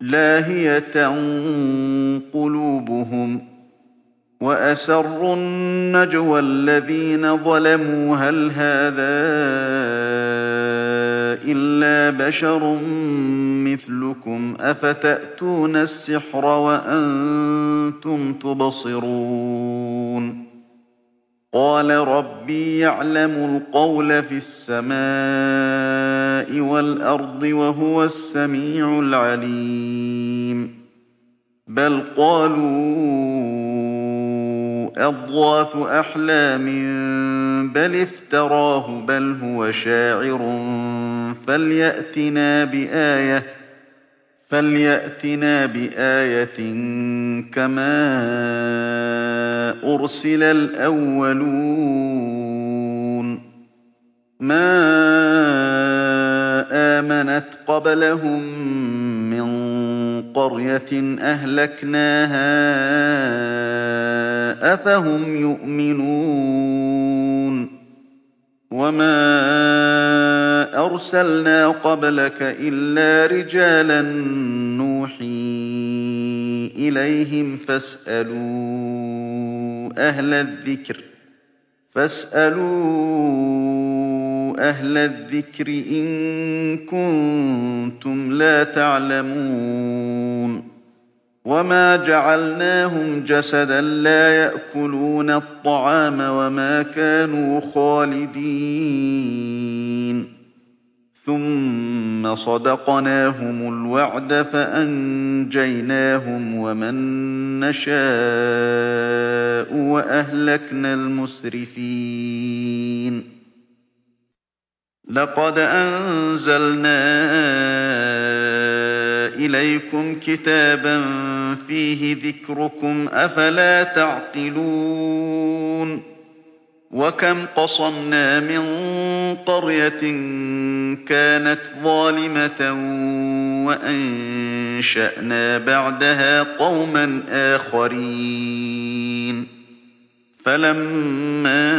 لَاهِيَةً قُلُوبُهُمْ ۗ وَأَسَرُّوا النَّجْوَى الَّذِينَ ظَلَمُوا هَلْ هَٰذَا إِلَّا بَشَرٌ مِّثْلُكُمْ ۖ أَفَتَأْتُونَ السِّحْرَ وَأَنتُمْ تُبْصِرُونَ قَالَ رَبِّي يَعْلَمُ الْقَوْلَ فِي السَّمَاءِ وَالْأَرْضِ ۖ وَهُوَ السَّمِيعُ الْعَلِيمُ. بَلْ قَالُوا أَضْغَاثُ أَحْلَامٍ بَلِ افْتَرَاهُ بَلْ هُوَ شَاعِرٌ. فَلْيَأْتِنَا بِآيَةٍ كَمَا أُرْسِلَ الْأَوَّلُونَ. مَا آمَنَتْ قَبْلَهُم مِّن قَرْيَةٍ أَهْلَكْنَاهَا ۖ أَفَهُمْ يُؤْمِنُونَ وَمَا أَرْسَلْنَا قَبْلَكَ إِلَّا رِجَالًا نُّوحِي إِلَيْهِمْ ۖ فَاسْأَلُوا أَهْلَ الذِّكْرِ إِن كُنتُمْ لَا تَعْلَمُونَ وَمَا جَعَلْنَاهُمْ جَسَدًا لَّا يَأْكُلُونَ الطَّعَامَ وَمَا كَانُوا خَالِدِينَ ثُمَّ صَدَقْنَاهُمُ الْوَعْدَ فَأَنجَيْنَاهُمْ وَمَن نَّشَاءُ وَأَهْلَكْنَا الْمُسْرِفِينَ لَقَدْ أَنزَلْنَا إِلَيْكُمْ كِتَابًا فِيهِ ذِكْرُكُمْ ۖ أَفَلَا تَعْقِلُونَ وَكَمْ قَصَمْنَا مِن قَرْيَةٍ كَانَتْ ظَالِمَةً وَأَنشَأْنَا بَعْدَهَا قَوْمًا آخَرِينَ فَلَمَّا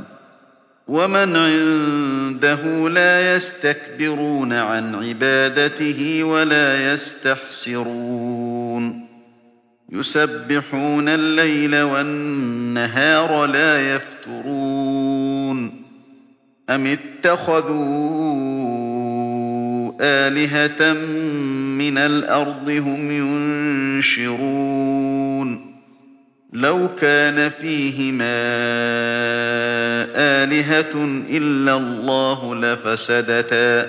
وَمَنْ عِندَهُ لَا يَسْتَكْبِرُونَ عَنْ عِبَادَتِهِ وَلَا يَسْتَحْسِرُونَ. يُسَبِّحُونَ اللَّيْلَ وَالنَّهَارَ لَا يَفْتُرُونَ. أَمِ اتَّخَذُوا آلِهَةً مِّنَ الْأَرْضِ هُمْ يُنشِرُونَ؟ لَوْ كَانَ فِيهِمَا آلِهَةٌ إِلَّا اللَّهُ لَفَسَدَتَا ۚ.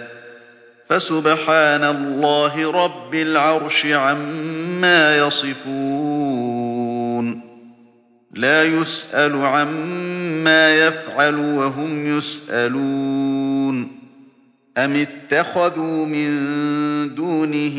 فَسُبْحَانَ اللَّهِ رَبِّ الْعَرْشِ عَمَّا يَصِفُونَ. لَّا يُسْأَلُ عَمَّا يَفْعَلُ وَهُمْ يُسْأَلُونَ. أَمِ اتَّخَذُوا مِن دُونِهِ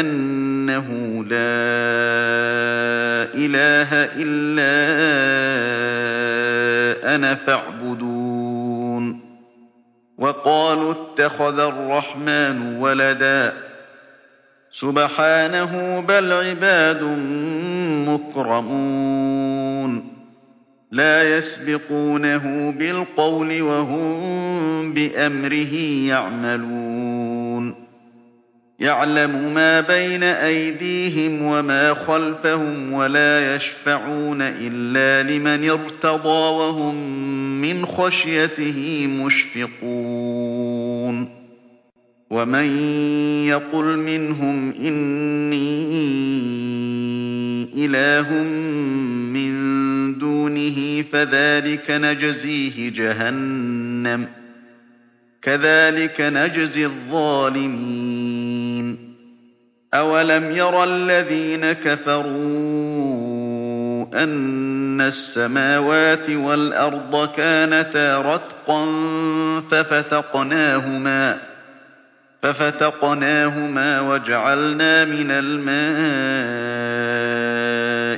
أَنَّهُ لَا إِلَٰهَ إِلَّا أَنَا فَاعْبُدُونِ وَقَالُوا اتَّخَذَ الرَّحْمَٰنُ وَلَدًا ۗ سُبْحَانَهُ ۖ بَلْ عِبَادٌ مُّكْرَمُونَ لَا يَسْبِقُونَهُ بِالْقَوْلِ وَهُم بِأَمْرِهِ يَعْمَلُونَ. يَعْلَمُ مَا بَيْنَ أَيْدِيهِمْ وَمَا خَلْفَهُمْ وَلَا يَشْفَعُونَ إِلَّا لِمَنِ ارْتَضَىٰ وَهُم مِّنْ خَشْيَتِهِ مُشْفِقُونَ. وَمَن يَقُلْ مِنْهُمْ إِنِّي إِلَٰهٌ مِّن دُونِهِ فَذَٰلِكَ نَجْزِيهِ جَهَنَّمَ ۚ كَذَٰلِكَ نَجْزِي الظَّالِمِينَ أَوَلَمْ يَرَ الَّذِينَ كَفَرُوا أَنَّ السَّمَاوَاتِ وَالْأَرْضَ كَانَتَا رَتْقًا فَفَتَقْنَاهُمَا وَجَعَلْنَا مِنَ الْمَاءِ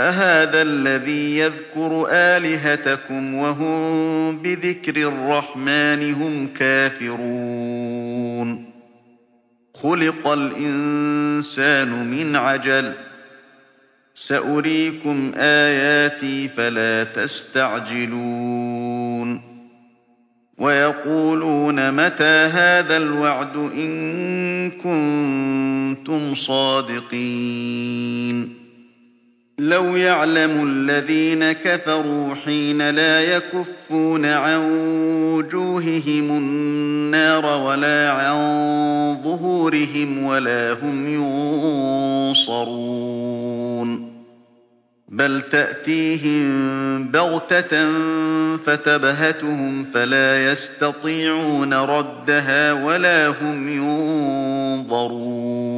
أَهَٰذَا الَّذِي يَذْكُرُ آلِهَتَكُمْ وَهُم بِذِكْرِ الرَّحْمَٰنِ هُمْ كَافِرُونَ؟ خُلِقَ الْإِنسَانُ مِنْ عَجَلٍ ۚ. سَأُرِيكُمْ آيَاتِي فَلَا تَسْتَعْجِلُونِ. وَيَقُولُونَ مَتَىٰ هَٰذَا الْوَعْدُ إِن كُنتُمْ صَادِقِينَ؟ لَوْ يَعْلَمُ الَّذِينَ كَفَرُوا حِينَ لَا يَكُفُّونَ عَن وُجُوهِهِمُ النَّارَ وَلَا عَن ظُهُورِهِمْ وَلَا هُمْ يُنصَرُونَ بَلْ تَأْتِيهِم بَغْتَةً فَتَبْهَتُهُمْ فَلَا يَسْتَطِيعُونَ رَدَّهَا وَلَا هُمْ يُنظَرُونَ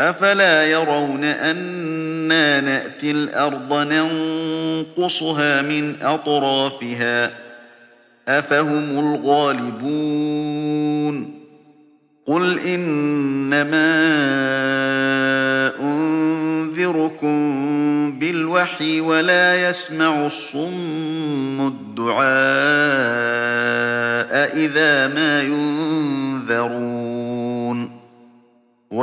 أَفَلَا يَرَوْنَ أَنَّا نَأْتِي الْأَرْضَ نَنقُصُهَا مِنْ أَطْرَافِهَا ۚ أَفَهُمُ الْغَالِبُونَ قُلْ إِنَّمَا أُنذِرُكُم بِالْوَحْيِ ۚ وَلَا يَسْمَعُ الصُّمُّ الدُّعَاءَ إِذَا مَا يُنذَرُونَ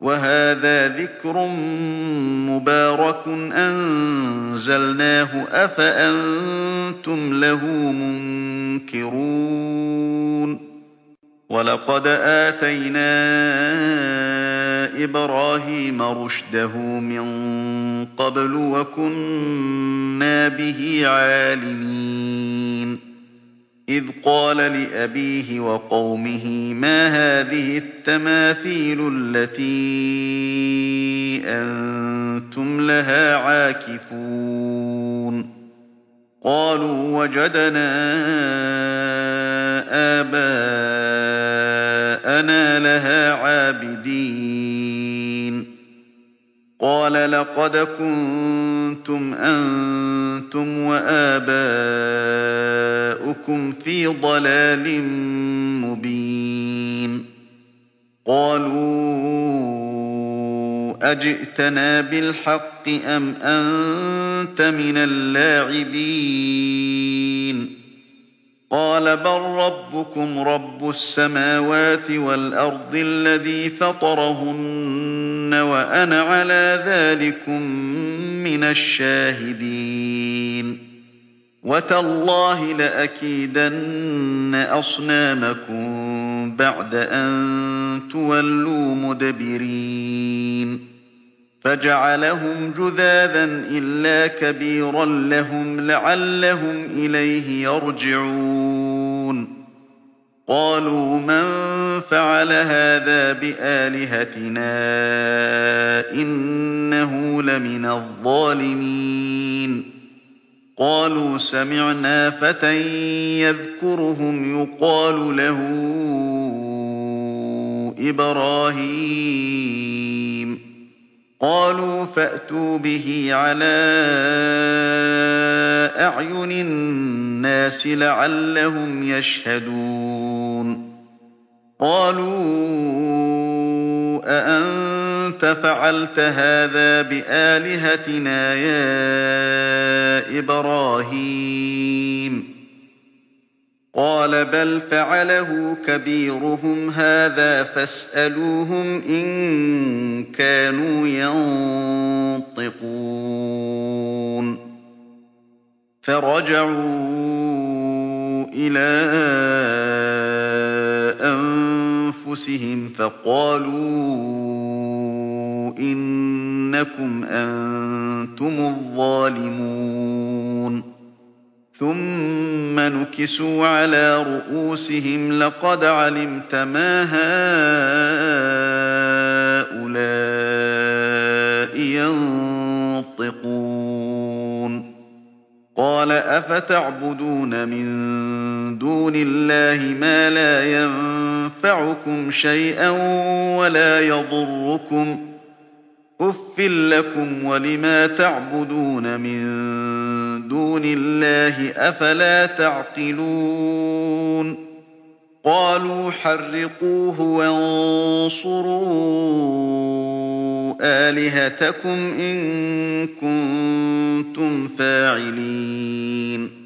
وَهَٰذَا ذِكْرٌ مُّبَارَكٌ أَنزَلْنَاهُ ۚ أَفَأَنتُمْ لَهُ مُنكِرُونَ وَلَقَدْ آتَيْنَا إِبْرَاهِيمَ رُشْدَهُ مِن قَبْلُ وَكُنَّا بِهِ عَالِمِينَ إِذْ قَالَ لِأَبِيهِ وَقَوْمِهِ مَا هَٰذِهِ التَّمَاثِيلُ الَّتِي أَنتُمْ لَهَا عَاكِفُونَ؟ قَالُوا وَجَدْنَا آبَاءَنَا لَهَا عَابِدِينَ قَالَ لَقَدْ كُنتُمْ أَنتُمْ وَآبَاؤُكُمْ فِي ضَلَالٍ مُّبِينٍ. قَالُوا أَجِئْتَنَا بِالْحَقِّ أَمْ أَنتَ مِنَ اللَّاعِبِينَ؟ قَالَ بَل رَّبُّكُمْ رَبُّ السَّمَاوَاتِ وَالْأَرْضِ الَّذِي فَطَرَهُنَّ وَأَنَا عَلَىٰ ذَٰلِكُم مِّنَ الشَّاهِدِينَ وَتَاللَّهِ لَأَكِيدَنَّ أَصْنَامَكُم بَعْدَ أَن تُوَلُّوا مُدْبِرِينَ فَجَعَلَهُمْ جُذَاذًا إِلَّا كَبِيرًا لَّهُمْ لَعَلَّهُمْ إِلَيْهِ يَرْجِعُونَ قَالُوا مَن فَعَلَ هَٰذَا بِآلِهَتِنَا إِنَّهُ لَمِنَ الظَّالِمِينَ. قَالُوا سَمِعْنَا فَتًى يَذْكُرُهُمْ يُقَالُ لَهُ إِبْرَاهِيمُ. قَالُوا فَأْتُوا بِهِ عَلَىٰ أَعْيُنِ النَّاسِ لَعَلَّهُمْ يَشْهَدُونَ. قَالُوا أَأَنتَ فَعَلْتَ هَٰذَا بِآلِهَتِنَا يَا إِبْرَاهِيمُ؟ قَالَ بَلْ فَعَلَهُ كَبِيرُهُمْ هَٰذَا فَاسْأَلُوهُمْ إِن كَانُوا يَنطِقُونَ. فَرَجَعُوا إِلَىٰ أَنفُسِهِمْ فَقَالُوا إِنَّكُمْ أَنتُمُ الظَّالِمُونَ. ثُمَّ نُكِسُوا عَلَىٰ رُءُوسِهِمْ لَقَدْ عَلِمْتَ مَا هَٰؤُلَاءِ يَنطِقُونَ. أَفَتَعْبُدُونَ مِن دُونِ اللَّهِ مَا لَا يَنفَعُكُمْ شَيْئًا وَلَا يَضُرُّكُمْ ۖ أُفٍّ لَّكُمْ وَلِمَا تَعْبُدُونَ مِن دُونِ اللَّهِ ۖ أَفَلَا تَعْقِلُونَ قَالُوا حَرِّقُوهُ وَانصُرُوا آلِهَتَكُمْ إِن كُنتُمْ فَاعِلِينَ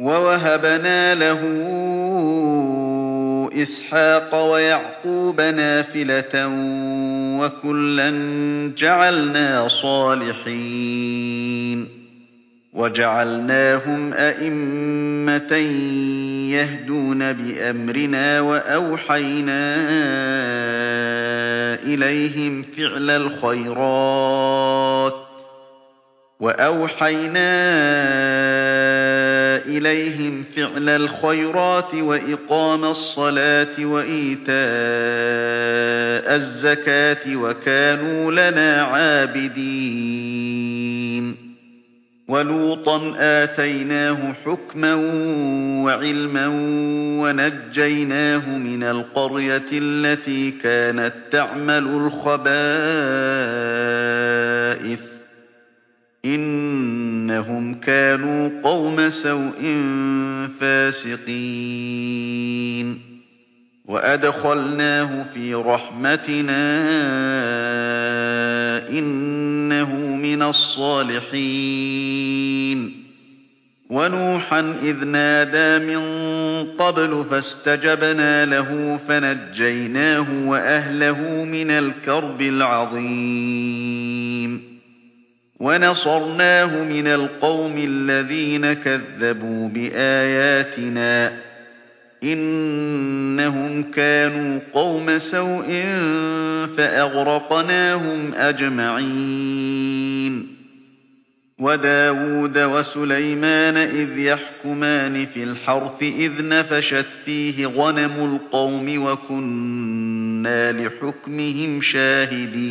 وَوَهَبْنَا لَهُ إِسْحَاقَ وَيَعْقُوبَ نَافِلَةً ۖ وَكُلًّا جَعَلْنَا صَالِحِينَ وَجَعَلْنَاهُمْ أَئِمَّةً يَهْدُونَ بِأَمْرِنَا ۖ وَأَوْحَيْنَا إِلَيْهِمْ فِعْلَ الْخَيْرَاتِ وَإِقَامَ الصَّلَاةِ وَإِيتَاءَ الزَّكَاةِ ۖ وَكَانُوا لَنَا عَابِدِينَ وَلُوطًا آتَيْنَاهُ حُكْمًا وَعِلْمًا وَنَجَّيْنَاهُ مِنَ الْقَرْيَةِ الَّتِي كَانَت تَّعْمَلُ الْخَبَائِثَ ۗ إِنَّهُمْ كَانُوا قَوْمَ سَوْءٍ فَاسِقِينَ. وَأَدْخَلْنَاهُ فِي رَحْمَتِنَا ۖ إِنَّهُ مِنَ الصَّالِحِينَ. وَنُوحًا إِذْ نَادَىٰ مِن قَبْلُ فَاسْتَجَبْنَا لَهُ فَنَجَّيْنَاهُ وَأَهْلَهُ مِنَ الْكَرْبِ الْعَظِيمِ. وَنَصَرْنَاهُ مِنَ الْقَوْمِ الَّذِينَ كَذَّبُوا بِآيَاتِنَا ۚ إِنَّهُمْ كَانُوا قَوْمَ سَوْءٍ فَأَغْرَقْنَاهُمْ أَجْمَعِينَ. وَدَاوُودَ وَسُلَيْمَانَ إِذْ يَحْكُمَانِ فِي الْحَرْثِ إِذْ نَفَشَتْ فِيهِ غَنَمُ الْقَوْمِ وَكُنَّا لِحُكْمِهِمْ شَاهِدِينَ.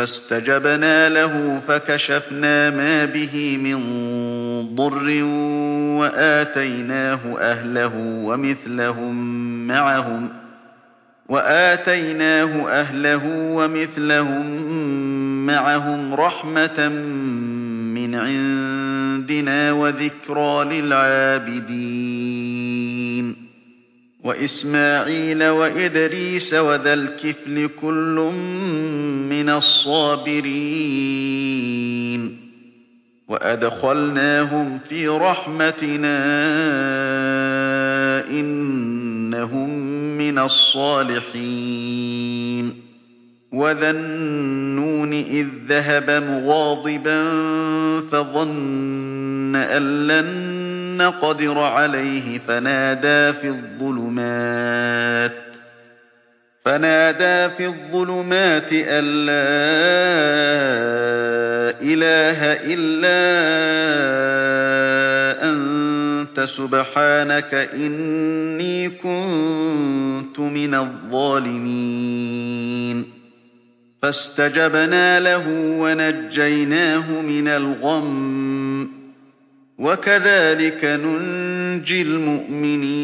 فَاسْتَجَبْنَا لَهُ فَكَشَفْنَا مَا بِهِ مِن ضُرٍّ وَآتَيْنَاهُ أَهْلَهُ وَمِثْلَهُم مَّعَهُمْ رَحْمَةً مِّنْ عِندِنَا ۚ وَذِكْرَىٰ لِلْعَابِدِينَ وَإِسْمَاعِيلَ وَإِدْرِيسَ وَذَا الْكِفْلِ ۖ كُلٌّ مِّنَ الصَّابِرِينَ وَأَدْخَلْنَاهُمْ فِي رَحْمَتِنَا ۖ إِنَّهُم مِّنَ الصَّالِحِينَ وَذَا النُّونِ إِذ ذَّهَبَ مُغَاضِبًا فَظَنَّ أَن لَّن نَّقْدِرَ عَلَيْهِ فَنَادَىٰ فِي الظُّلُمَاتِ أَن لَّا إِلَٰهَ إِلَّا أَنتَ سُبْحَانَكَ إِنِّي كُنتُ مِنَ الظَّالِمِينَ فَاسْتَجَبْنَا لَهُ وَنَجَّيْنَاهُ مِنَ الْغَمِّ ۚ وَكَذَٰلِكَ نُنجِي الْمُؤْمِنِينَ.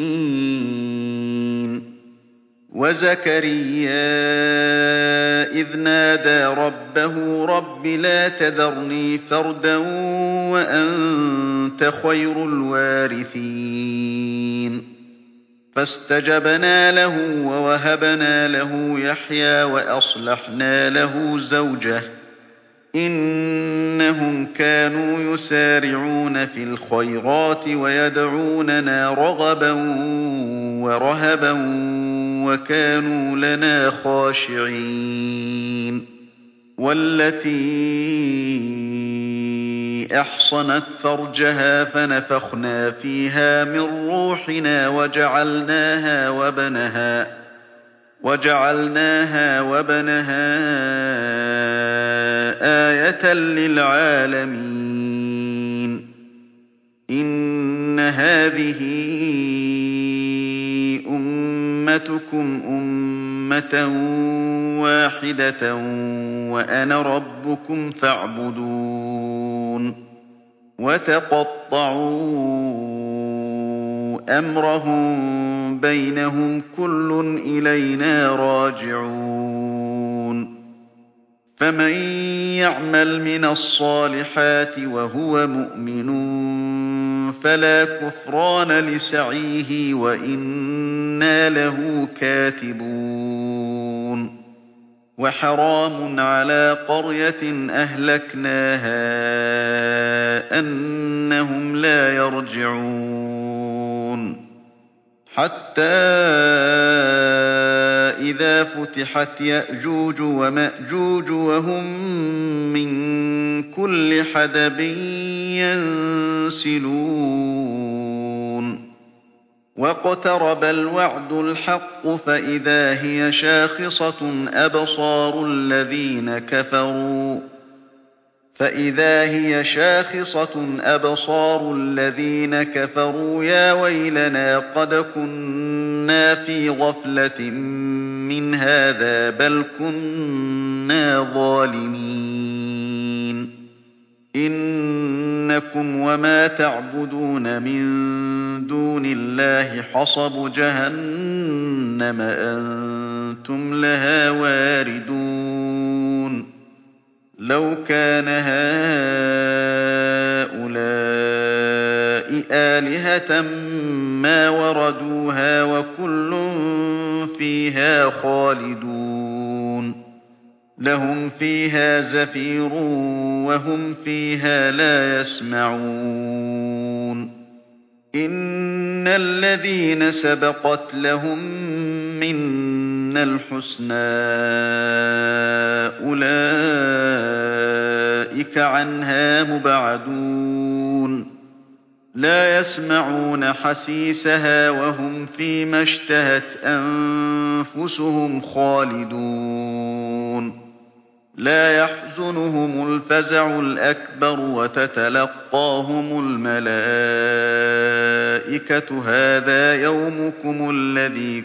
وَزَكَرِيَّا إِذْ نَادَىٰ رَبَّهُ رَبِّ لَا تَذَرْنِي فَرْدًا وَأَنتَ خَيْرُ الْوَارِثِينَ. فَاسْتَجَبْنَا لَهُ وَوَهَبْنَا لَهُ يَحْيَىٰ وَأَصْلَحْنَا لَهُ زَوْجَهُ ۚ. إِنَّهُمْ كَانُوا يُسَارِعُونَ فِي الْخَيْرَاتِ وَيَدْعُونَنَا رَغَبًا وَرَهَبًا وَكَانُوا لَنَا خَاشِعِينَ. أَحْصَنَتْ فَرْجَهَا فَنَفَخْنَا فِيهَا مِن رُّوحِنَا وَجَعَلْنَاهَا وَابْنَهَا آيَةً لِّلْعَالَمِينَ. إِنَّ هَٰذِهِ أُمَّتُكُمْ أُمَّةً وَاحِدَةً وَأَنَا رَبُّكُمْ فَاعْبُدُونِ وَتَقَطَّعُوا أَمْرَهُم بَيْنَهُمْ ۖ كُلٌّ إِلَيْنَا رَاجِعُونَ. فَمَن يَعْمَلْ مِنَ الصَّالِحَاتِ وَهُوَ مُؤْمِنٌ فَلَا كُفْرَانَ لِسَعْيِهِ وَإِنَّا لَهُ كَاتِبُونَ وَحَرَامٌ عَلَىٰ قَرْيَةٍ أَهْلَكْنَاهَا أَنَّهُمْ لَا يَرْجِعُونَ حَتَّىٰ إِذَا فُتِحَتْ يَأْجُوجُ وَمَأْجُوجُ وَهُم مِّن كُلِّ حَدَبٍ يَنسِلُونَ. وَاقْتَرَبَ الْوَعْدُ الْحَقُّ فَإِذَا هِيَ شَاخِصَةٌ أَبْصَارُ الَّذِينَ كَفَرُوا. يَا وَيْلَنَا قَدْ كُنَّا فِي غَفْلَةٍ مِّنْ هَٰذَا بَلْ كُنَّا ظَالِمِينَ إِنَّكُمْ وَمَا تَعْبُدُونَ مِن دُونِ اللَّهِ حَصَبُ جَهَنَّمَ أَنتُمْ لَهَا وَارِدُونَ لَوْ كَانَ هَٰؤُلَاءِ آلِهَةً مَّا وَرَدُوهَا ۖ وَكُلٌّ فِيهَا خَالِدُونَ. لَهُمْ فِيهَا زَفِيرٌ وَهُمْ فِيهَا لَا يَسْمَعُونَ. إِنَّ الَّذِينَ سَبَقَتْ لَهُم مِّنَّا الْحُسْنَىٰ أُولَٰئِكَ عَنْهَا مُبْعَدُونَ لَا يَسْمَعُونَ حَسِيسَهَا ۖ وَهُمْ فِي مَا اشْتَهَتْ أَنفُسُهُمْ خَالِدُونَ لَا يَحْزُنُهُمُ الْفَزَعُ الْأَكْبَرُ وَتَتَلَقَّاهُمُ الْمَلَائِكَةُ هَٰذَا يَوْمُكُمُ الَّذِي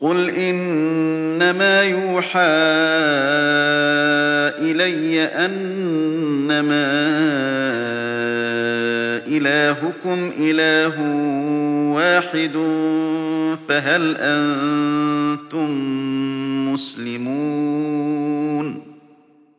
قُلْ إِنَّمَا يُوحَىٰ إِلَيَّ أَنَّمَا إِلَٰهُكُمْ إِلَٰهٌ وَاحِدٌ فَهَلْ أَنتُم مُّسْلِمُونَ